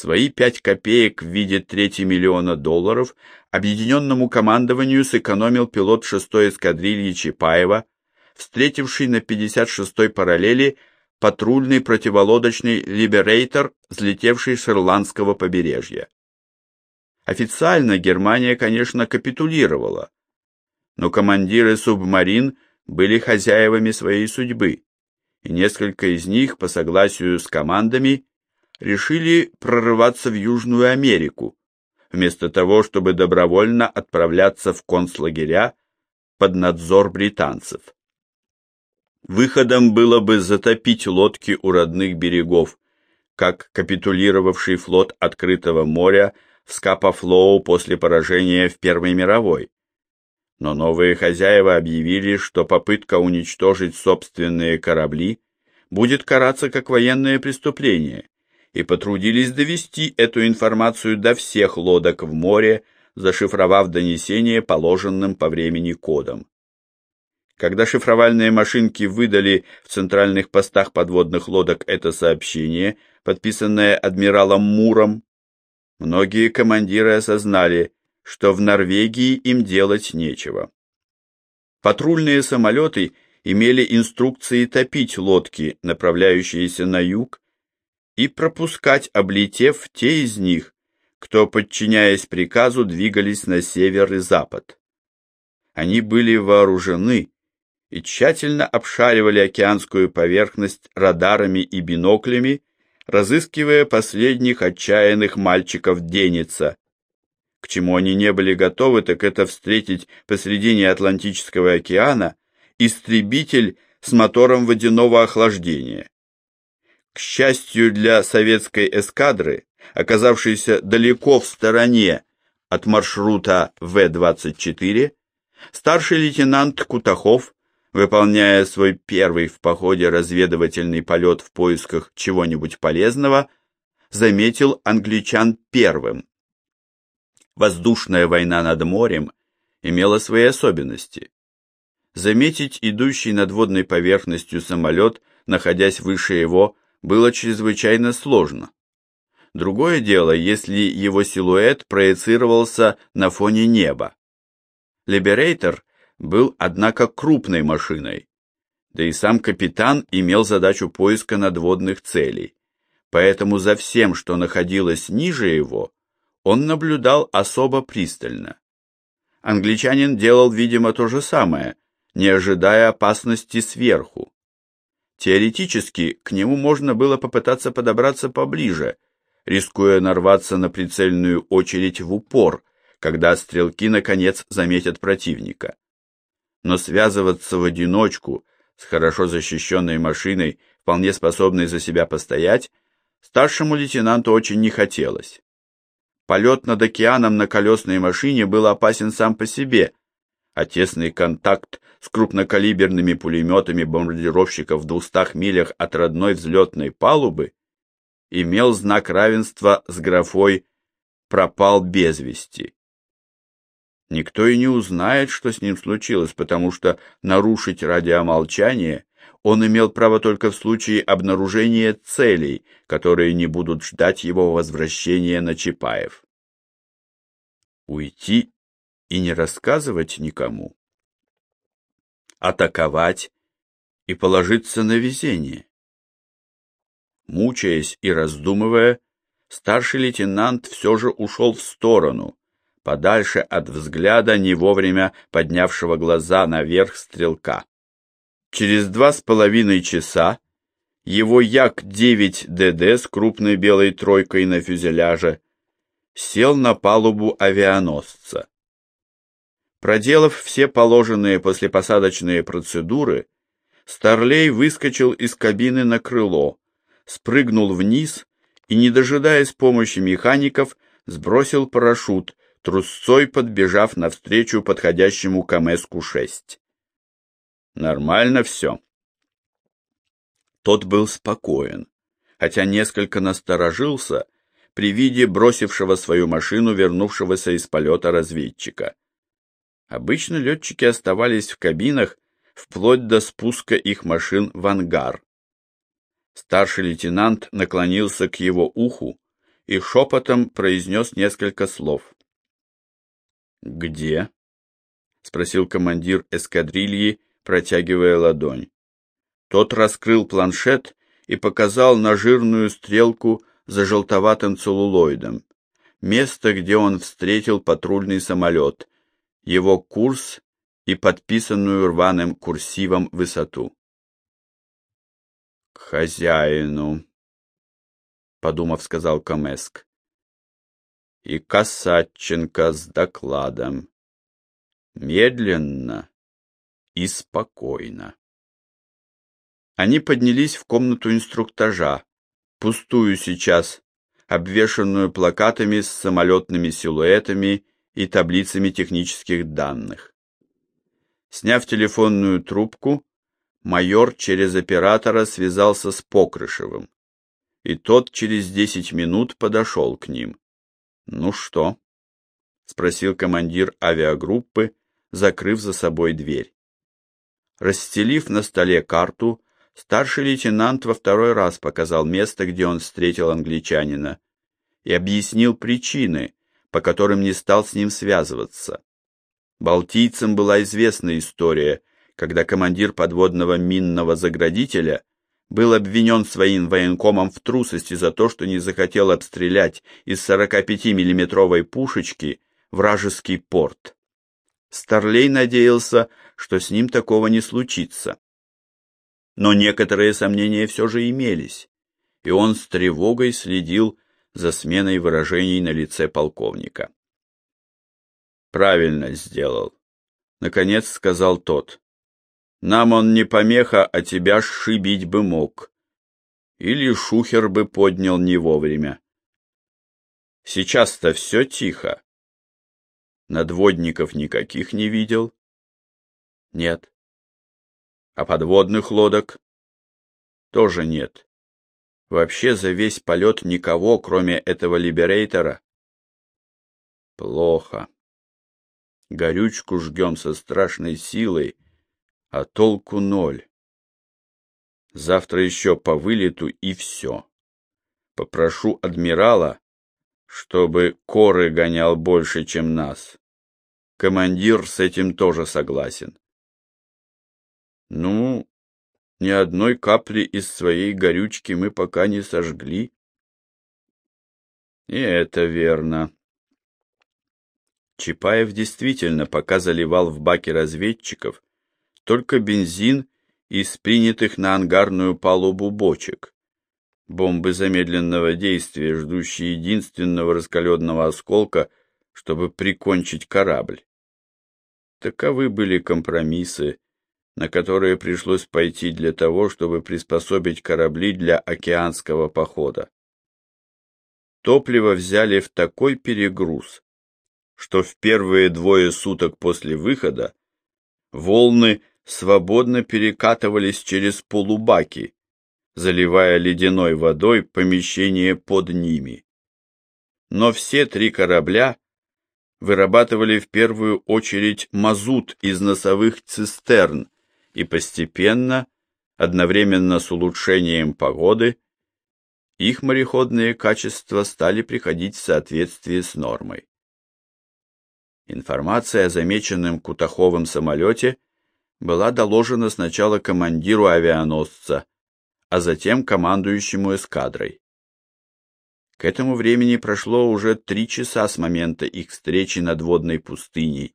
Свои пять копеек в виде трети миллиона долларов объединенному командованию сэкономил пилот 6-й эскадрильи Чапаева, встретивший на 56-й параллели патрульный противолодочный «Либерейтор», взлетевший с ирландского побережья. Официально Германия, конечно, капитулировала, но командиры субмарин были хозяевами своей судьбы, и несколько из них, по согласию с командами, решили прорываться в Южную Америку, вместо того, чтобы добровольно отправляться в концлагеря под надзор британцев. Выходом было бы затопить лодки у родных берегов, как капитулировавший флот открытого моря в Скапафлоу после поражения в Первой мировой. Но новые хозяева объявили, что попытка уничтожить собственные корабли будет караться как военное преступление, и потрудились довести эту информацию до всех лодок в море, зашифровав донесение положенным по времени кодом. Когда шифровальные машинки выдали в центральных постах подводных лодок это сообщение, подписанное адмиралом Муром, многие командиры осознали, что в Норвегии им делать нечего. Патрульные самолеты имели инструкции топить лодки, направляющиеся на юг, и пропускать, облетев те из них, кто, подчиняясь приказу, двигались на север и запад. Они были вооружены и тщательно обшаривали океанскую поверхность радарами и биноклями, разыскивая последних отчаянных мальчиков Деница. К чему они не были готовы, так это встретить посредине Атлантического океана истребитель с мотором водяного охлаждения. К счастью для советской эскадры, оказавшейся далеко в стороне от маршрута В-24, старший лейтенант Кутахов выполняя свой первый в походе разведывательный полет в поисках чего-нибудь полезного, заметил англичан первым. Воздушная война над морем имела свои особенности. Заметить идущий над водной поверхностью самолет, находясь выше его, было чрезвычайно сложно. Другое дело, если его силуэт проецировался на фоне неба. Либерейтор был, однако, крупной машиной, да и сам капитан имел задачу поиска надводных целей, поэтому за всем, что находилось ниже его, он наблюдал особо пристально. Англичанин делал, видимо, то же самое, не ожидая опасности сверху. Теоретически, к нему можно было попытаться подобраться поближе, рискуя нарваться на прицельную очередь в упор, когда стрелки наконец заметят противника но связываться в одиночку с хорошо защищенной машиной, вполне способной за себя постоять, старшему лейтенанту очень не хотелось. Полет над океаном на колесной машине был опасен сам по себе, а тесный контакт с крупнокалиберными пулеметами бомбардировщиков в двухстах милях от родной взлетной палубы имел знак равенства с графой «пропал без вести». Никто и не узнает, что с ним случилось, потому что нарушить радиомолчание он имел право только в случае обнаружения целей, которые не будут ждать его возвращения на Чапаев. Уйти и не рассказывать никому. Атаковать и положиться на везение. Мучаясь и раздумывая, старший лейтенант все же ушел в сторону, подальше от взгляда не вовремя поднявшего глаза наверх стрелка. Через два с половиной часа его Як-9ДД с крупной белой тройкой на фюзеляже сел на палубу авианосца. Проделав все положенные послепосадочные процедуры, Старлей выскочил из кабины на крыло, спрыгнул вниз и, не дожидаясь помощи механиков, сбросил парашют, трусцой подбежав навстречу подходящему КМСку-6. Нормально все. Тот был спокоен, хотя несколько насторожился при виде бросившего свою машину вернувшегося из полета разведчика. Обычно летчики оставались в кабинах вплоть до спуска их машин в ангар. Старший лейтенант наклонился к его уху и шепотом произнес несколько слов. «Где?» — спросил командир эскадрильи, протягивая ладонь. Тот раскрыл планшет и показал на жирную стрелку за желтоватым целлулоидом. Место, где он встретил патрульный самолет, его курс и подписанную рваным курсивом высоту. «К хозяину», — подумав, сказал Камеск. «И Касатченко с докладом. Медленно и спокойно». Они поднялись в комнату инструктажа, пустую сейчас, обвешанную плакатами с самолетными силуэтами и таблицами технических данных. Сняв телефонную трубку, майор через оператора связался с Покрышевым, и тот через десять минут подошел к ним. «Ну что?» — спросил командир авиагруппы, закрыв за собой дверь. Расстелив на столе карту, старший лейтенант во второй раз показал место, где он встретил англичанина, и объяснил причины, по которым не стал с ним связываться. Балтийцам была известна история, когда командир подводного минного заградителя был обвинен своим военкомом в трусости за то, что не захотел обстрелять из 45-миллиметровой пушечки вражеский порт. Старлей надеялся, что с ним такого не случится. Но некоторые сомнения все же имелись, и он с тревогой следил за сменой выражений на лице полковника. Правильно сделал, наконец сказал тот. Нам он не помеха, а тебя сшибить бы мог. Или шухер бы поднял не вовремя. Сейчас-то все тихо. Надводников никаких не видел? Нет. А подводных лодок? Тоже нет. Вообще за весь полет никого, кроме этого либерейтора. Плохо. Горючку жгем со страшной силой, а толку ноль. Завтра еще по вылету и все. Попрошу адмирала, чтобы коры гонял больше, чем нас. Командир с этим тоже согласен. Ну, ни одной капли из своей горючки мы пока не сожгли. И это верно. Чапаев действительно пока заливал в баки разведчиков только бензин из принятых на ангарную палубу бочек. Бомбы замедленного действия, ждущие единственного раскаленного осколка, чтобы прикончить корабль. Таковы были компромиссы, на которые пришлось пойти для того, чтобы приспособить корабли для океанского похода. Топливо взяли в такой перегруз, что в первые двое суток после выхода волны свободно перекатывались через полубаки, заливая ледяной водой помещение под ними. Но все три корабля вырабатывали в первую очередь мазут из носовых цистерн, и постепенно, одновременно с улучшением погоды, их мореходные качества стали приходить в соответствие с нормой. Информация о замеченном Кутаховом самолете была доложена сначала командиру авианосца, а затем командующему эскадрой. К этому времени прошло уже три часа с момента их встречи над водной пустыней,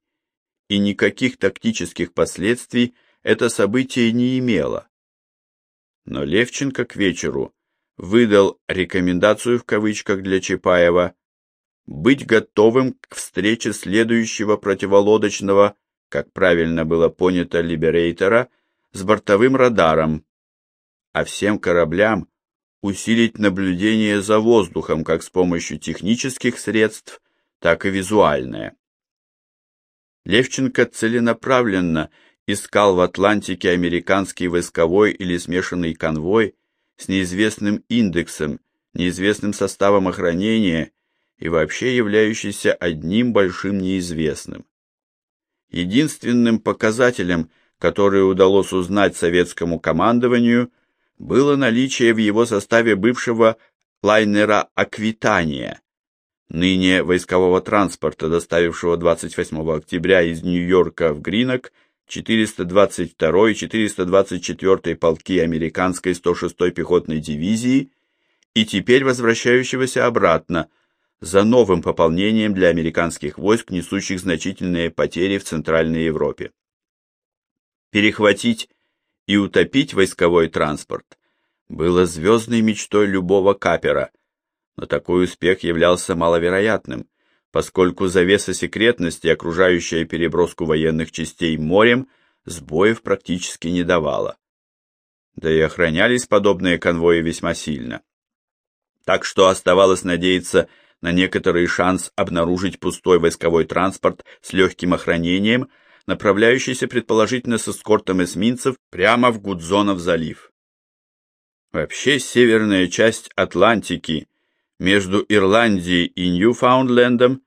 и никаких тактических последствий это событие не имело. Но Левченко к вечеру выдал рекомендацию в кавычках для Чапаева быть готовым к встрече следующего противолодочного, как правильно было понято Либерейтора, с бортовым радаром, а всем кораблям усилить наблюдение за воздухом как с помощью технических средств, так и визуальное. Левченко целенаправленно искал в Атлантике американский войсковой или смешанный конвой с неизвестным индексом, неизвестным составом охранения и вообще являющийся одним большим неизвестным. Единственным показателем, который удалось узнать советскому командованию, было наличие в его составе бывшего лайнера «Аквитания», ныне войскового транспорта, доставившего 28 октября из Нью-Йорка в Гринок 422 и 424 полки американской 106-й пехотной дивизии и теперь возвращающегося обратно за новым пополнением для американских войск, несущих значительные потери в Центральной Европе. Перехватить и утопить войсковой транспорт было звездной мечтой любого капера, но такой успех являлся маловероятным, поскольку завеса секретности, окружающая переброску военных частей морем, сбоев практически не давала. Да и охранялись подобные конвои весьма сильно. Так что оставалось надеяться на некоторый шанс обнаружить пустой войсковой транспорт с легким охранением, направляющийся предположительно с эскортом эсминцев прямо в Гудзонов залив. Вообще северная часть Атлантики между Ирландией и Ньюфаундлендом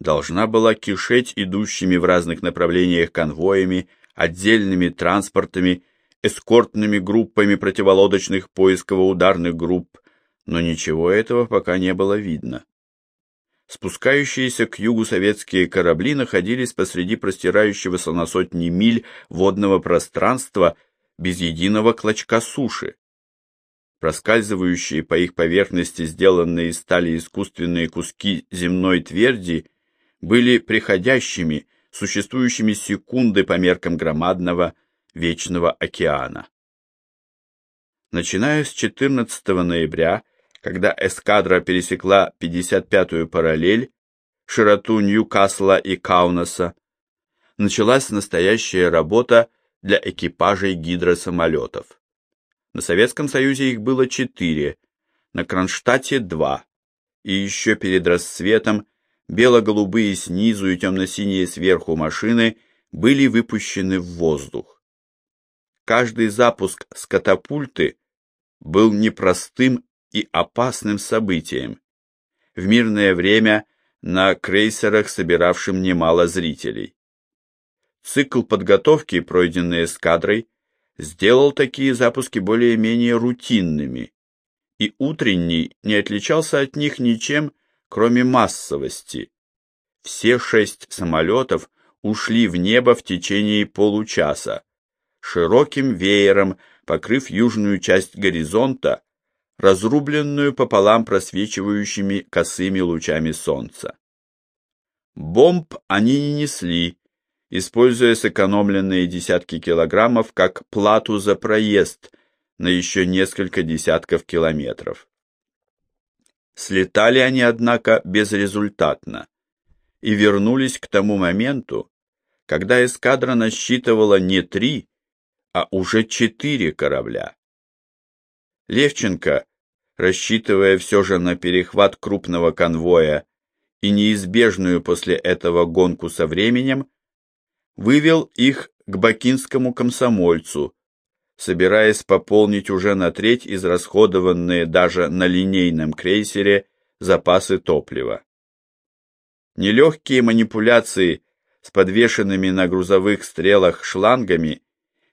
должна была кишеть идущими в разных направлениях конвоями, отдельными транспортами, эскортными группами противолодочных поисково-ударных групп, но ничего этого пока не было видно. Спускающиеся к югу советские корабли находились посреди простирающегося на сотни миль водного пространства без единого клочка суши. Проскальзывающие по их поверхности сделанные из стали искусственные куски земной тверди были приходящими, существующими секунды по меркам громадного вечного океана. Начиная с 14 ноября, когда эскадра пересекла 55-ю параллель, широту Ньюкасла и Каунаса, началась настоящая работа для экипажей гидросамолетов. На Советском Союзе их было четыре, на Кронштадте два, и еще перед рассветом бело-голубые снизу и темно-синие сверху машины были выпущены в воздух. Каждый запуск с катапульты был непростым и опасным событием. В мирное время на крейсерах, собиравшим немало зрителей. Цикл подготовки, пройденный эскадрой, сделал такие запуски более-менее рутинными, и утренний не отличался от них ничем, кроме массовости. Все шесть самолетов ушли в небо в течение получаса, широким веером покрыв южную часть горизонта, разрубленную пополам просвечивающими косыми лучами солнца. Бомб они не несли, используя сэкономленные десятки килограммов как плату за проезд на еще несколько десятков километров. Слетали они, однако, безрезультатно и вернулись к тому моменту, когда эскадра насчитывала не три, а уже четыре корабля. Левченко, рассчитывая все же на перехват крупного конвоя и неизбежную после этого гонку со временем, вывел их к бакинскому комсомольцу, собираясь пополнить уже на треть израсходованные даже на линейном крейсере запасы топлива. Нелегкие манипуляции с подвешенными на грузовых стрелах шлангами,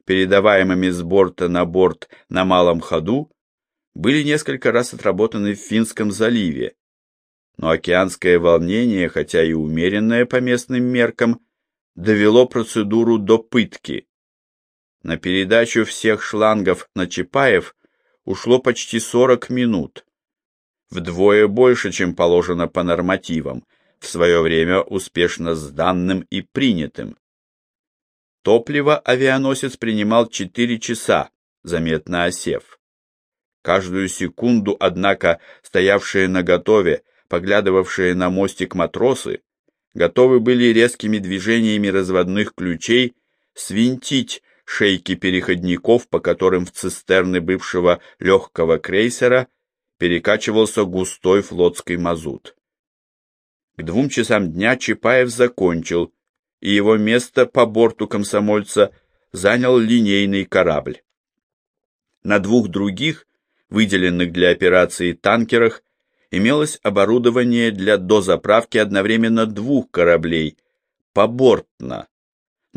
передаваемыми с борта на борт на малом ходу, были несколько раз отработаны в Финском заливе, но океанское волнение, хотя и умеренное по местным меркам, довело процедуру до пытки. На передачу всех шлангов на Чапаев ушло почти 40 минут. Вдвое больше, чем положено по нормативам, в свое время успешно сданным и принятым. Топливо авианосец принимал 4 часа, заметно осев. Каждую секунду, однако, стоявшие на готове, поглядывавшие на мостик матросы, готовы были резкими движениями разводных ключей свинтить шейки переходников, по которым в цистерны бывшего легкого крейсера перекачивался густой флотский мазут. К двум часам дня Чапаев закончил, и его место по борту комсомольца занял линейный корабль. На двух других, выделенных для операции танкерах, имелось оборудование для дозаправки одновременно двух кораблей, побортно,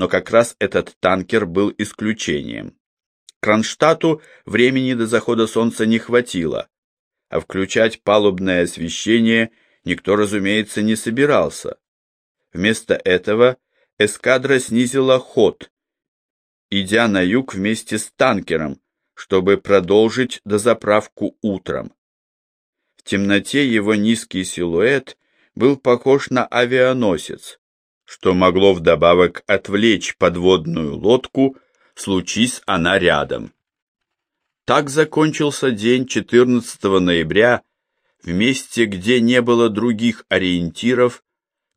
но как раз этот танкер был исключением. Кронштадту времени до захода солнца не хватило, а включать палубное освещение никто, разумеется, не собирался. Вместо этого эскадра снизила ход, идя на юг вместе с танкером, чтобы продолжить дозаправку утром. В темноте его низкий силуэт был похож на авианосец, что могло вдобавок отвлечь подводную лодку, случись она рядом. Так закончился день 14 ноября в месте, где не было других ориентиров,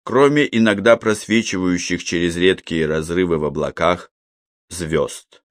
кроме иногда просвечивающих через редкие разрывы в облаках звезд.